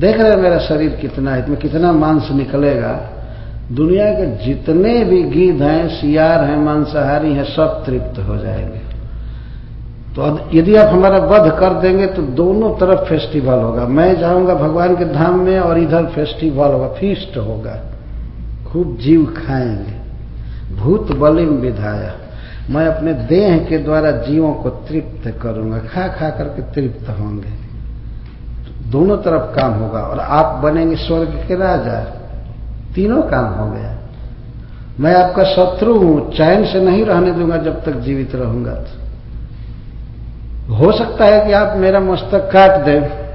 देख रहे मेरा शरीर कितना है इसमें कितना मांस निकलेगा। दुनिया के जितने भी गिद्ध हैं, सियार हैं, मांसाहारी हैं, सब तृप्त हो जाएँगे। तो यदि आप हमारा वध कर देंगे तो दोनों तरफ़ फेस्टिवल होगा। मैं जाऊँगा भगवान के धाम में और इधर फेस्टिवल होगा फीस्ट होगा। खूब जीव खाएँगे। भूत बलिम विधाया। मैं अपने देह के द्वारा जीवों को तृप्त करूँगा। खा खा करके तृप्त होंगे। दोनों तरफ़ काम होगा और आप बनेंगे स्वर्ग के राजा। तीनों काम हो गया। मैं आपका शत्रु हूँ, चैन से नहीं रहने दूँगा जब तक जीवित रहूँगा। तो हो सकता है कि आप मेरा मस्तक काट दें।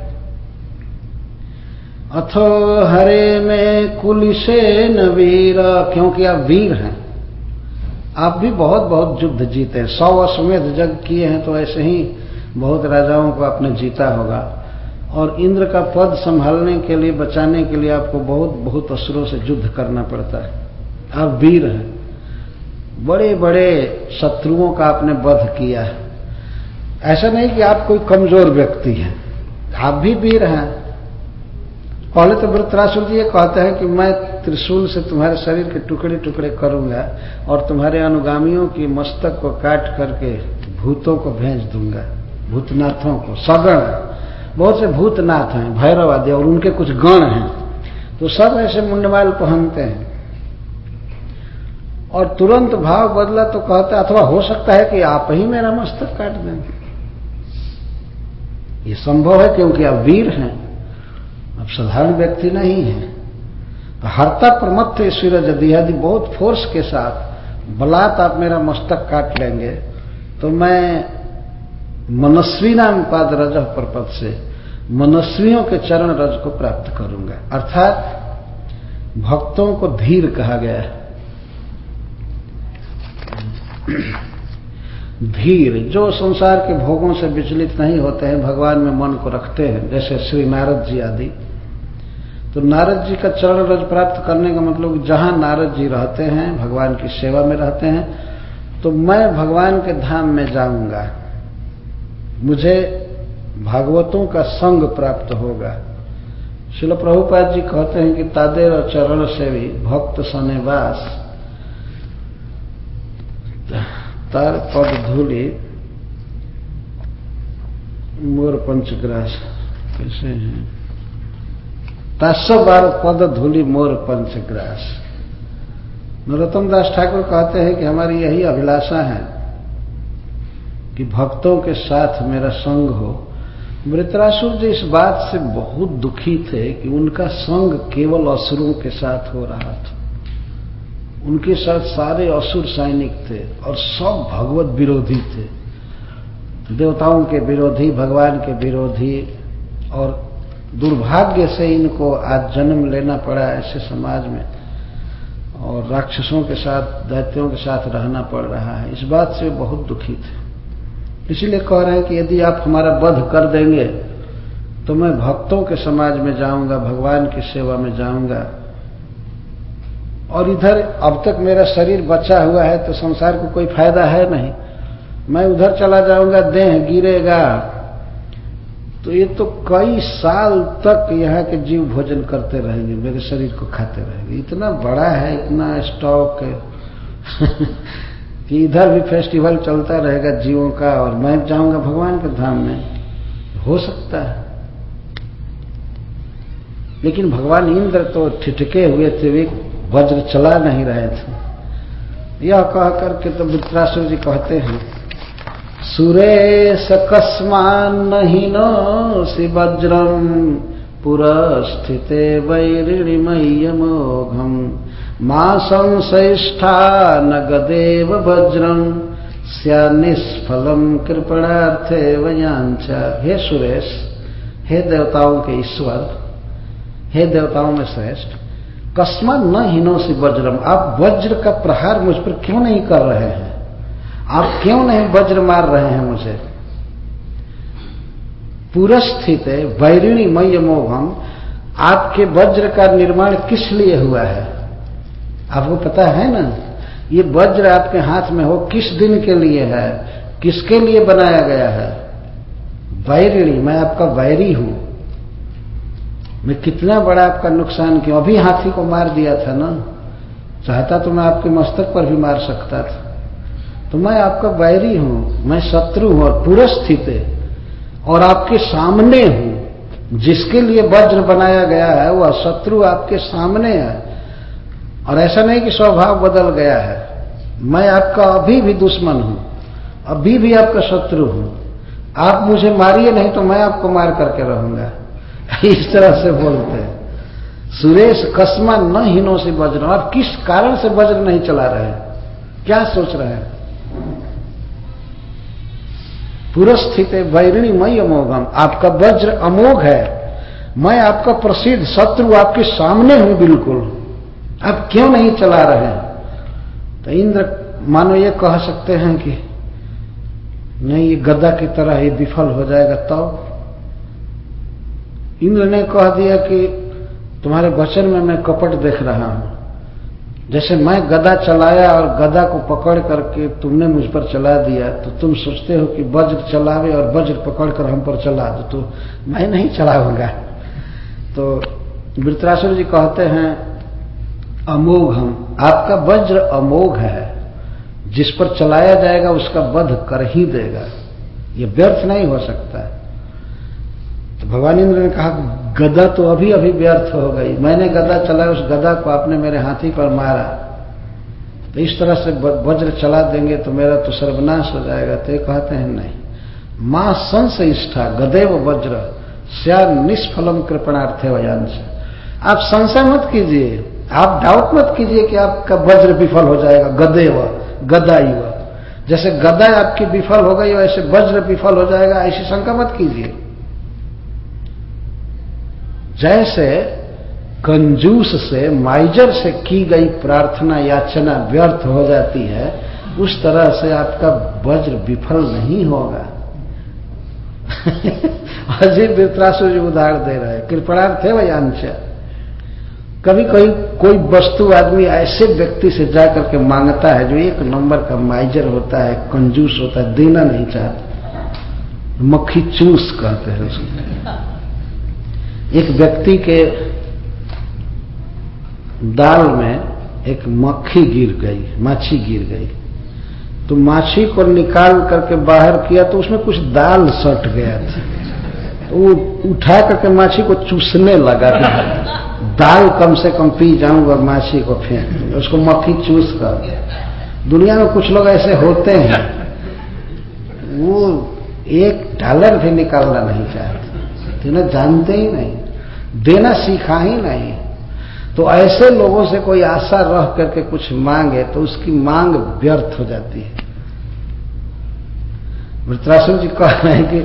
अथो हरे में कुल से वीर, क्योंकि आप वीर हैं। आप भी बहुत बहुत युद्ध जीते हैं। सौ अश्वमेध जग किए हैं तो ऐसे ही बहुत राजाओं को आपने जीता होगा। और इंद्र का पद संभालने के लिए, बचाने के लिए आपको बहुत बहुत असुरों से युद्ध करना पड़ता है। आप वीर हैं। बड़े बड़े शत्रुओं का आपने वध किया है। ऐसा नहीं कि आप कोई कमज़ोर व्यक्ति हैं। आप भी वीर हैं। पहले तो वृतरासुर जी ये कहते हैं कि मैं त्रिशूल से तुम्हारे शरीर के टुकड़े टुकड़े करूँगा और तुम्हारे अनुगामियों की मस्तक को काट करके भूतों को भेज दूँगा, भूतनाथों को, सगण। बहुत से भूतनाथ हैं भैरव आदि और उनके कुछ गण हैं। तो सब ऐसे मुंडमाल पहनते हैं। और तुरंत भाव बदला तो कहता, अथवा हो सकता है कि आप ही मेरा मस्तक काट दें। ये संभव है क्योंकि आप वीर हैं अब साधारण व्यक्ति नहीं है। तो हरता प्रमत्थ सूरज यदि यदि बहुत फोर्स के साथ, बलात् आप मेरा मस्तक काट लेंगे तो मैं मनस्वी नाम पाद रज पर से मनस्वियों के चरण रज को प्राप्त करूँगा। अर्थात भक्तों को धीर कहा गया है। धीर, जो संसार के भोगों से विचलित नहीं होते हैं, भगवान में मन को रखते हैं, जैसे श्री नारद जी आदि। तो नारद जी का चरण रज प्राप्त करने का मतलब जहाँ नारद जी रहते हैं, भगवान की सेवा में रहते हैं तो मैं भगवान के धाम में जाऊँगा। मुझे भागवतों का संग प्राप्त होगा। शिल प्रभुपाद जी कहते हैं कि तादेर और चरण से भी भक्त सनेवास तार पद धूलि, मोर पंचग्रास कैसे हैं? तस्व बार पद धूलि, मोर पंचग्रास नरोत्तम दास ठाकुर कहते हैं कि हमारी यही अभिलाषा है। कि भक्तों के साथ मेरा संग हो। मृतरासुर जी इस बात से बहुत दुखी थे कि उनका संग केवल असुरों के साथ हो रहा था। उनके साथ सारे असुर सैनिक थे और सब भगवत विरोधी थे। देवताओं के विरोधी, भगवान के विरोधी और दुर्भाग्य से इनको आज जन्म लेना पड़ा ऐसे समाज में और राक्षसों के साथ, दैत्यों के साथ रहना पड़ रहा है। इस बात से बहुत दुखी थे। इसलिए कह रहे हैं कि यदि आप हमारा वध कर देंगे तो मैं भक्तों के समाज में जाऊँगा, भगवान की सेवा में जाऊँगा। और इधर अब तक मेरा शरीर बचा हुआ है तो संसार को कोई फ़ायदा है नहीं। मैं उधर चला जाऊँगा, देह गिरेगा। तो ये तो कई साल तक यहाँ के जीव भोजन करते रहेंगे, मेरे शरीर को खाते रहेंगे। इतना बड़ा है, इतना स्टॉक है। कि इधर भी फेस्टिवल चलता रहेगा जीवों का और मैं जाऊँगा भगवान के धाम में, हो सकता है। लेकिन भगवान इंद्र तो ठिठके हुए थे, वे वज्र चला नहीं रहे थे। यह कह करके तो वित्रासुर जी कहते हैं, सुरेश कस्मान नहीं नो कस्मान्नहिनोऽसि वज्रम्, पुरस्थिते वैरिणिमय्यमोघम् मा संश्रेष्ठा न गदेव वज्रम्। स्यानिष्फलम कृपणार्थे वयांच। हे सुरेश, हे देवताओं के ईश्वर, हे देवताओं में श्रेष्ठ, कस्मा न हिनो से वज्रम। आप वज्र का प्रहार मुझ पर क्यों नहीं कर रहे हैं? आप क्यों नहीं वज्र मार रहे हैं मुझे? पुरस्थित वैरिणी मय मोहम आपके वज्र का निर्माण किस लिए हुआ है? आपको पता है ना? ये वज्र आपके हाथ में हो, किस दिन के लिए है? किसके लिए बनाया गया है? वैरिणी, मैं आपका वैरी हूँ। मैं कितना बड़ा आपका नुकसान किया। अभी हाथी को मार दिया था ना? चाहता तो मैं आपके मस्तक पर भी मार सकता था। तो मैं आपका वैरी हूँ, मैं शत्रु हूँ और पूरा स्थित है। और आपके सामने हूँ। जिसके लिए वज्र बनाया गया है, वह शत्रु आपके सामने है। और ऐसा नहीं कि स्वभाव बदल गया है। मैं आपका अभी भी दुश्मन हूँ, अभी भी आपका शत्रु हूँ। आप मुझे मारिए, नहीं तो मैं आपको मार करके रहूँगा। इस तरह से बोलते हैं। सुरेश कस्मा न हिनो से वज्र। आप किस कारण से वज्र नहीं चला रहे क्या सोच रहे हैं? पुरस्थित वैरिणी मई अमोघम। आपका वज्र अमोघ है। मैं आपका प्रसिद्ध शत्रु आपके सामने हूँ बिल्कुल। आप क्यों नहीं चला रहे? तो इंद्र, मानो ये कह सकते हैं कि नहीं, ये गदा की तरह ये विफल हो जाएगा तब। इंद्र ने कह दिया कि तुम्हारे वचन में मैं कपट देख रहा हूँ। जैसे मैं गदा चलाया और गदा को पकड़ करके तुमने मुझ पर चला दिया तो तुम सोचते हो कि वज्र चलावे और वज्र पकड़कर हम पर चला दो तो मैं नहीं चलाऊँगा। तो वृतरासुर जी कहते हैं अमोघ हम। आपका वज्र अमोघ है। जिस पर चलाया जाएगा, उसका वध कर ही देगा। यह व्यर्थ नहीं हो सकता। है तो भगवान इंद्र ने कहा, गदा तो अभी अभी व्यर्थ हो गई। मैंने गदा चलाया, उस गदा को आपने मेरे हाथी पर मारा। तो इस तरह से वज्र चला देंगे तो मेरा तो सर्वनाश हो जाएगा। तो ये कहते हैं, नहीं। माँ संस इष्ठा, गदेव वज्र श्या निष्फलम कृपणार्थे वजान से आप संशय मत कीजिए। आप डाउट मत कीजिए कि आपका वज्र विफल हो जाएगा गदेव गदा युवा जैसे गदा आपकी विफल हो गई, वैसे वज्र विफल हो जाएगा, ऐसी शंका मत कीजिए। जैसे कंजूस से माइजर से की गई प्रार्थना याचना व्यर्थ हो जाती है, उस तरह से आपका वज्र विफल नहीं होगा। अजीब वित्रासु जी उदाहरण दे रहे हैं। कृपणार्थ है वयांश कभी कोई कोई वस्तु आदमी ऐसे व्यक्ति से जाकर के माँगता है, जो एक नंबर का माइजर होता है, कंजूस होता है, देना नहीं चाहता। मक्खी चूस कहते हैं उसको। एक व्यक्ति के दाल में एक मक्खी गिर गई, माछी गिर गई। तो माछी को निकाल करके बाहर किया तो उसमें कुछ दाल सट गया था। वो उठा करके माछी को चूसने लगा दाल कम से कम पी जाऊँगा माछी को फेंक उसको मक्खी चूस कर। दुनिया में कुछ लोग ऐसे होते हैं। वो एक डॉलर भी निकालना नहीं चाहते। तो जानते ही नहीं। देना सीखा ही नहीं। तो ऐसे लोगों से कोई आशा रह करके कुछ मांगे तो उसकी मांग व्यर्थ हो जाती है। वृत्रासुर जी कह रहे हैं कि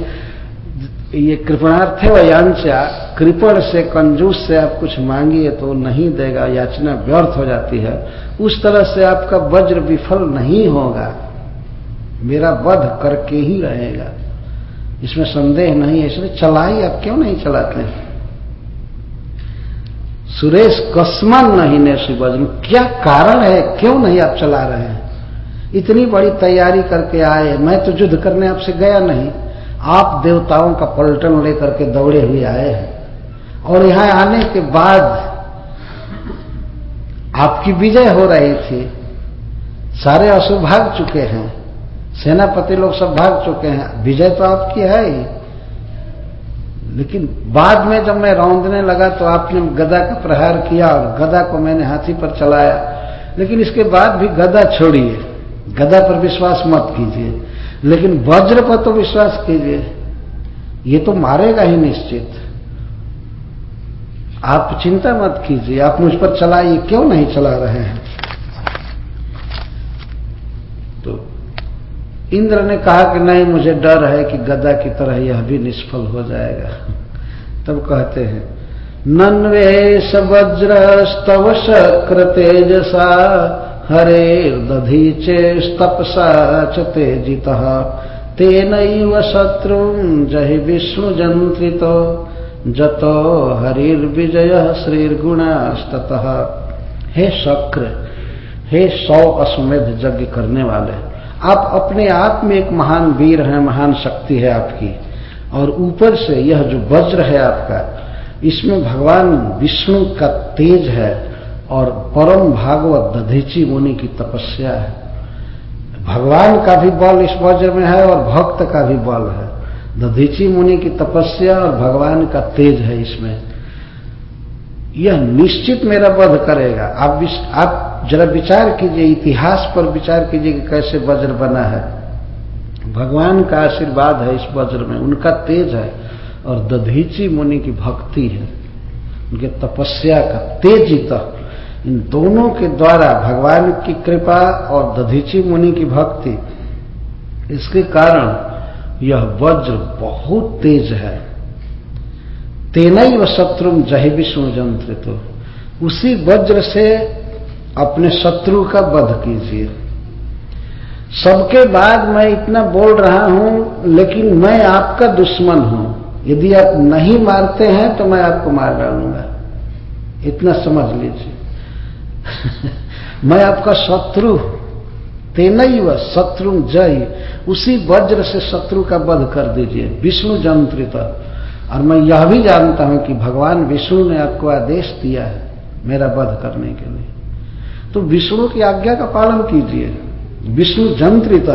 ये कृपणार्थ है वयांचा कृपण से, कंजूस से आप कुछ मांगिए तो नहीं देगा, याचना व्यर्थ हो जाती है। उस तरह से आपका वज्र विफल नहीं होगा। मेरा वध करके ही रहेगा। इसमें संदेह नहीं है। इसलिए चलाई, आप क्यों नहीं चलाते? सुरेश, कस्मन नहीं ने शिवज क्या कारण है? क्यों नहीं आप चला रहे हैं? इतनी बड़ी तैयारी करके आए मैं तो युद्ध करने आपसे गया नहीं। आप देवताओं का पलटन लेकर के दौड़े हुए आए हैं। और यहाँ आने के बाद आपकी विजय हो रही थी। सारे असुर भाग चुके हैं। सेनापति लोग सब भाग चुके हैं। विजय तो आपकी है ही। लेकिन बाद में जब मैं रौंदने लगा तो आपने गदा का प्रहार किया और गदा को मैंने हाथी पर चलाया। लेकिन इसके बाद भी गदा छोड़िए। गदा पर विश्वास मत कीजिए। लेकिन वज्र पर तो विश्वास कीजिए, ये तो मारेगा ही निश्चित। आप चिंता मत कीजिए, आप मुझ पर चलाइए, क्यों नहीं चला रहे हैं? तो इंद्र ने कहा कि नहीं, मुझे डर है कि गदा की तरह यह भी निष्फल हो जाएगा। तब कहते हैं, नन्वेश वज्र स्तव शक्र तेजसा हरे दधी चेस्तपसा च तेजित। तेन शत्रु जहि विष्णु जंत्रित जतो हरिर्विजय श्रीर्गुणास्तत। हे शक्र, हे सौ अश्वमेध यज्ञ करने वाले, आप अपने आप में एक महान वीर हैं, महान शक्ति है आपकी, और ऊपर से यह जो वज्र है आपका, इसमें भगवान विष्णु का तेज है। और परम भागवत दधीची मुनि की तपस्या है। भगवान का भी बल इस वज्र में है और भक्त का भी बल है। दधीची मुनि की तपस्या और भगवान का तेज है इसमें। यह निश्चित मेरा वध करेगा। आप आप जरा विचार कीजिए, इतिहास पर विचार कीजिए कि कैसे वज्र बना है। भगवान का आशीर्वाद है इस वज्र में, उनका तेज है और दधीची मुनि की भक्ति है। उनके तपस्या का तेजित इन दोनों के द्वारा भगवान की कृपा और दधीची मुनि की भक्ति, इसके कारण यह वज्र बहुत तेज है। तेना व शत्रु जय विष्णु तो उसी वज्र से अपने शत्रु का वध कीजिए। सबके बाद मैं इतना बोल रहा हूँ, लेकिन मैं आपका दुश्मन हूँ। यदि आप नहीं मारते हैं तो मैं आपको मार डालूँगा। इतना समझ लीजिए। मैं आपका शत्रु तेनई व शत्रु जय। उसी वज्र से शत्रु का वध कर दीजिए, विष्णु जंत्रित। और मैं यह भी जानता हूँ कि भगवान विष्णु ने आपको आदेश दिया है मेरा वध करने के लिए। तो विष्णु की आज्ञा का पालन कीजिए। विष्णु जंत्रित,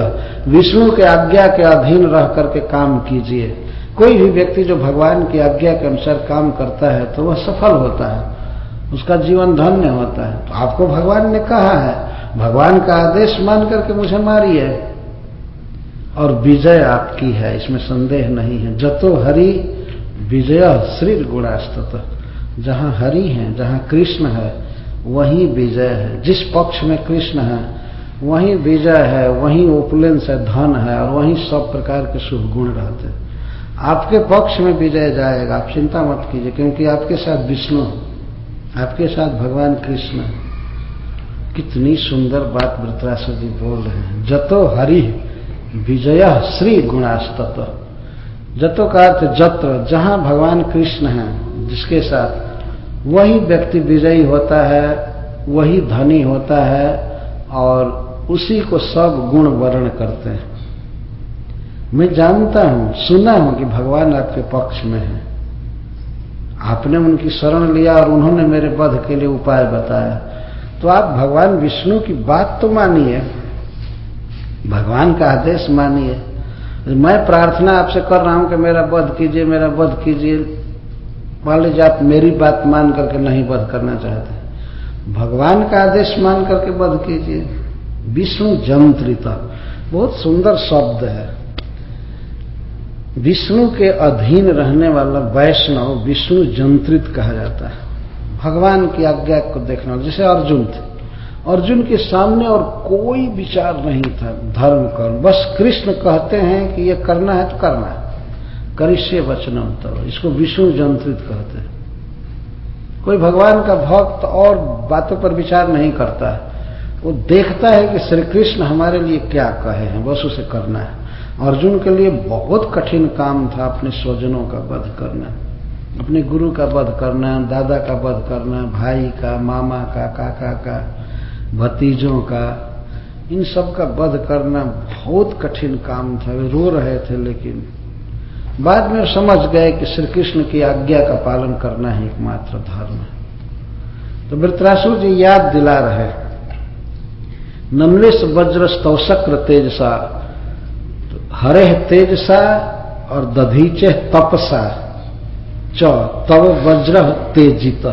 विष्णु के आज्ञा के अधीन रह करके काम कीजिए। कोई भी व्यक्ति जो भगवान की आज्ञा के अनुसार काम करता है तो वह सफल होता है। उसका जीवन धन्य होता है। तो आपको भगवान ने कहा है, भगवान का आदेश मान करके मुझे मारिए। और विजय आपकी है, इसमें संदेह नहीं है। जतो हरि, विजय श्री गुणास्तत। जहाँ हरि है, जहाँ कृष्ण है, वही विजय है। जिस पक्ष में कृष्ण है, वहीं विजय है, वहीं ओपुलेंस है धन है, और वहीं सब प्रकार के शुभ गुण रहते हैं। आपके पक्ष में विजय जाएगा, आप चिंता मत कीजिए, क्योंकि आपके साथ विष्णु आपके साथ भगवान कृष्ण कितनी सुंदर बात वृतराष्ट्र जी बोल रहे हैं। जतो हरि विजय श्री गुणास्तत। जतो का अर्थ जत्र, जहाँ भगवान कृष्ण है, जिसके साथ वही व्यक्ति विजयी होता है, वही धनी होता है, और उसी को सब गुण वर्ण करते हैं। मैं जानता हूँ, सुना हूँ कि भगवान आपके पक्ष में है। आपने उनकी शरण लिया और उन्होंने मेरे वध के लिए उपाय बताया। तो आप भगवान विष्णु की बात तो मानिए। भगवान का आदेश मानिए। मैं प्रार्थना आपसे कर रहा हूँ कि मेरा वध कीजिए, मेरा वध कीजिए। मान लीजिए आप मेरी बात मान करके नहीं वध करना चाहते। भगवान का आदेश मान करके वध कीजिए। विष्णु जंत्रिता बहुत सुंदर शब्द है। विष्णु के अधीन रहने वाला वैष्णव विष्णु जंत्रित कहा जाता है। भगवान की आज्ञा को देखना, जैसे अर्जुन थे। अर्जुन के सामने और कोई विचार नहीं था, धर्म, कर्म। बस कृष्ण कहते हैं कि ये करना है तो करना है। करिष्य वचनम तो इसको विष्णु जंत्रित कहते हैं। कोई भगवान का भक्त और बातों पर विचार नहीं करता है। वो देखता है कि श्री कृष्ण हमारे लिए क्या कहे हैं, बस उसे करना है। अर्जुन के लिए बहुत कठिन काम था अपने स्वजनों का वध करना, अपने गुरु का वध करना, दादा का वध करना, भाई का, मामा का, काका का, भतीजों का। इन सब का वध करना बहुत कठिन काम था, वे रो रहे थे लेकिन बाद में समझ गए कि श्री कृष्ण की आज्ञा का पालन करना ही एकमात्र धर्म है। तो वृत्रासुर जी याद दिला रहे नमलेश वज्र स्तौशक्र तेजसा हरे तेजसा और दधीचे तपसा। च, तव वज्र तेजित।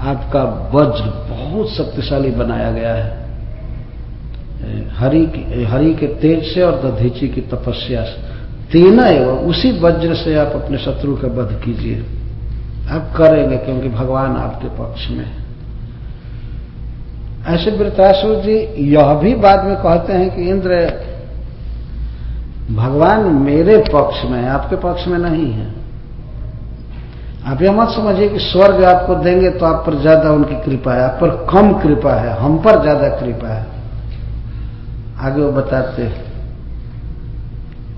आपका वज्र बहुत शक्तिशाली बनाया गया है। हरि की हरि के तेज से और दधीची की तपस्या से। तेना एवं उसी वज्र से आप अपने शत्रु का वध कीजिए। आप करेंगे क्योंकि भगवान आपके पक्ष में ऐसे वृतासुर जी यह भी बाद में कहते हैं कि इंद्र भगवान मेरे पक्ष में, आपके पक्ष में नहीं है। आप यह मत समझिए कि स्वर्ग आपको देंगे तो आप पर ज़्यादा उनकी कृपा है, आप पर कम कृपा है, हम पर ज़्यादा कृपा है। आगे वो बताते हैं,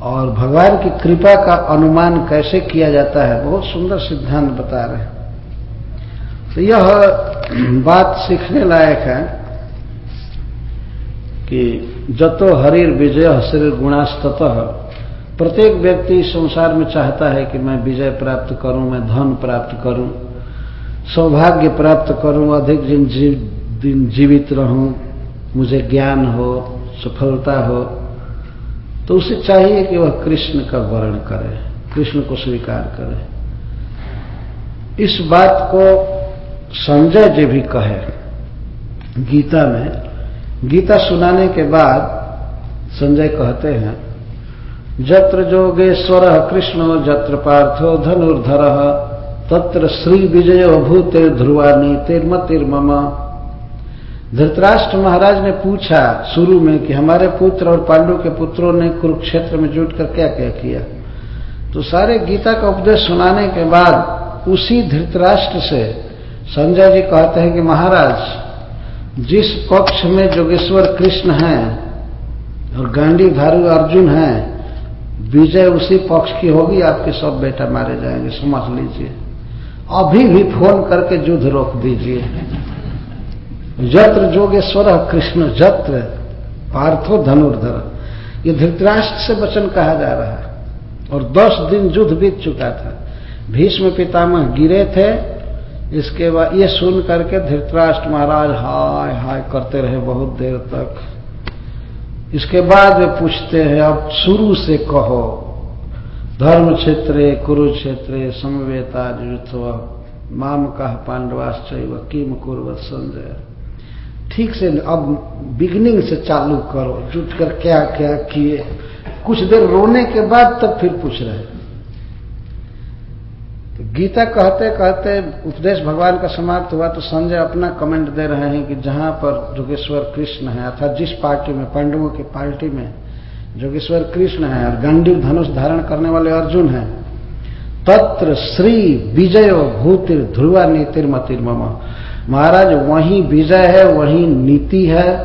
और भगवान की कृपा का अनुमान कैसे किया जाता है, बहुत सुंदर सिद्धांत बता रहे हैं। तो यह बात सीखने लायक है कि जतो हरिर विजय श्री गुणास्तत। प्रत्येक व्यक्ति संसार में चाहता है कि मैं विजय प्राप्त करूँ मैं धन प्राप्त करूँ सौभाग्य प्राप्त करूँ अधिक दिन जीव, दिन जीवित रहूँ मुझे ज्ञान हो सफलता हो तो उसे चाहिए कि वह कृष्ण का वर्ण करे कृष्ण को स्वीकार करे। इस बात को संजय जी भी कहे गीता में गीता सुनाने के बाद संजय कहते हैं, जत्र जोगेश्वर कृष्ण, जत्र पार्थो धनुर्धर, तत्र श्री विजय भूते ध्रुवानी तिर्मतिर्मम। धृतराष्ट्र महाराज ने पूछा शुरू में कि हमारे पुत्र और पांडु के पुत्रों ने कुरुक्षेत्र में जुटकर क्या क्या किया? तो सारे गीता का उपदेश सुनाने के बाद उसी धृतराष्ट्र से संजय जी कहते हैं कि, महाराज जिस पक्ष में जोगेश्वर कृष्ण हैं और गांडी धारू अर्जुन हैं, विजय उसी पक्ष की होगी, आपके सब बेटा मारे जाएँगे समझ लीजिए। अभी भी फ़ोन करके युद्ध रोक दीजिए। जत्र जोगेश्वर कृष्ण जत्र पार्थो धनुर्धर। ये धृतराष्ट्र से वचन कहा जा रहा है। और दस दिन युद्ध बीत चुका था। भीष्म पितामह गिरे थे इसके बाद ये सुन करके धृतराष्ट्र महाराज हाय हाय करते रहे बहुत देर तक। इसके बाद वे पूछते हैं, अब शुरू से कहो, धर्म क्षेत्र, कुरुक्षेत्र, समवेता माम कह पांडवाश्चैव किम कुरवत संजय। ठीक से अब बिगनिंग से चालू करो, जुट कर क्या क्या किए। कुछ देर रोने के बाद तब फिर पूछ रहे गीता कहते कहते उपदेश भगवान का समाप्त हुआ तो संजय अपना कमेंट दे रहे हैं कि जहाँ पर जोगेश्वर कृष्ण है, अर्थात जिस पार्टी में, पांडवों की पार्टी में जोगेश्वर कृष्ण है और गांडीव धनुष धारण करने वाले अर्जुन हैं, तत्र श्री विजय भूतिर ध्रुवा नीतिर नीतिर्मतिर्मम महाराज, वही विजय है, वही नीति है,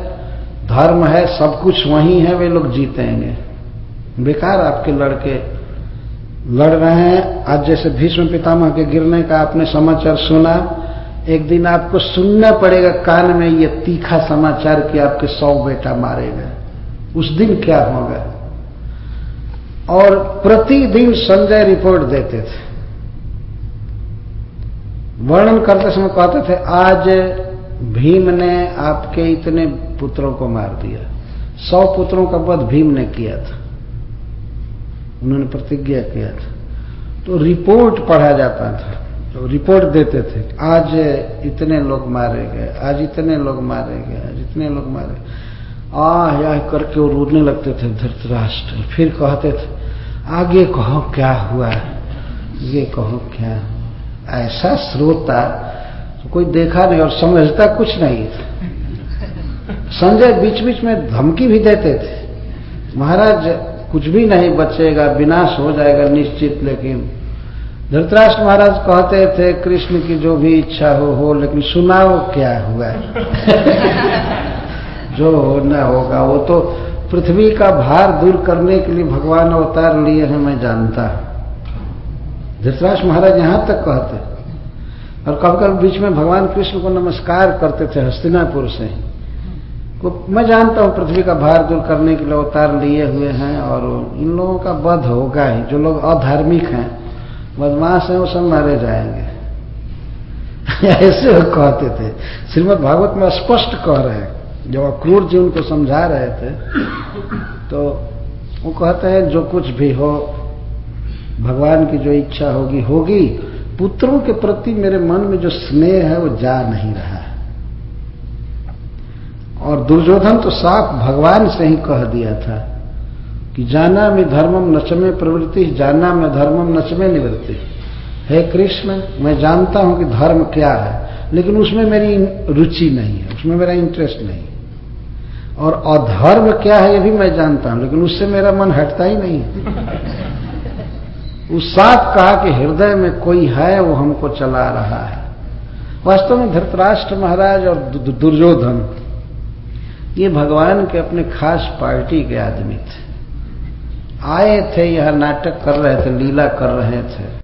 धर्म है, सब कुछ वही है, वे लोग जीतेंगे। बेकार आपके लड़के लड़ रहे हैं। आज जैसे भीष्म पितामह के गिरने का आपने समाचार सुना, एक दिन आपको सुनना पड़ेगा कान में ये तीखा समाचार कि आपके सौ बेटा मारे गए। उस दिन क्या होगा? और प्रतिदिन संजय रिपोर्ट देते थे। वर्णन करते समय कहते थे, आज भीम ने आपके इतने पुत्रों को मार दिया। सौ पुत्रों का वध भीम ने किया था। उन्होंने प्रतिज्ञा किया था। तो रिपोर्ट पढ़ा जाता था। तो रिपोर्ट देते थे, आज इतने लोग मारे गए, आज इतने लोग मारे गए, आज इतने लोग मारे आ या करके वो रोने लगते थे धृतराष्ट्र। फिर कहते थे, आगे कहो क्या हुआ? ये कहो क्या? ऐसा श्रोता तो कोई देखा नहीं और समझता कुछ नहीं। था संजय बीच बीच में धमकी भी देते थे। महाराज कुछ भी नहीं बचेगा, विनाश हो जाएगा निश्चित, लेकिन धृतराष्ट्र महाराज कहते थे, कृष्ण की जो भी इच्छा हो हो, लेकिन सुनाओ क्या हुआ। जो होना होगा, वो तो पृथ्वी का भार दूर करने के लिए भगवान अवतार लिए हैं, मैं जानता। हूँ धृतराष्ट्र महाराज यहाँ तक कहते। और कभी कभी बीच में भगवान कृष्ण को नमस्कार करते थे, हस्तिनापुर से को मैं जानता हूँ पृथ्वी का भार दूर करने के लिए अवतार लिए हुए हैं और इन लोगों का वध होगा ही, जो लोग अधार्मिक हैं। बदमाश हैं, वो सब मारे जाएँगे। ऐसे वो कहते थे। श्रीमद भागवत में स्पष्ट कह रहे हैं। जब अक्रूर जी उनको समझा रहे थे तो वो कहते हैं, जो कुछ भी हो, भगवान की जो इच्छा होगी होगी। पुत्रों के प्रति मेरे मन में जो स्नेह है, वो जा नहीं रहा है। और दुर्योधन तो साफ़ भगवान से ही कह दिया था कि जाना में धर्मम नचमे प्रवृत्ति, जाना में धर्मम नचमे निवृत्ति। हे कृष्ण, मैं जानता हूँ कि धर्म क्या है, लेकिन उसमें मेरी रुचि नहीं है, उसमें मेरा इंटरेस्ट नहीं और अधर्म क्या है ये भी मैं जानता हूँ, लेकिन उससे मेरा मन हटता ही नहीं उस साथ कहा कि हृदय में कोई है, वो हमको चला रहा है। वास्तव में धृतराष्ट्र महाराज और दुर्योधन ये भगवान के अपने खास पार्टी के आदमी थे। आए थे, यह नाटक कर रहे थे, लीला कर रहे थे।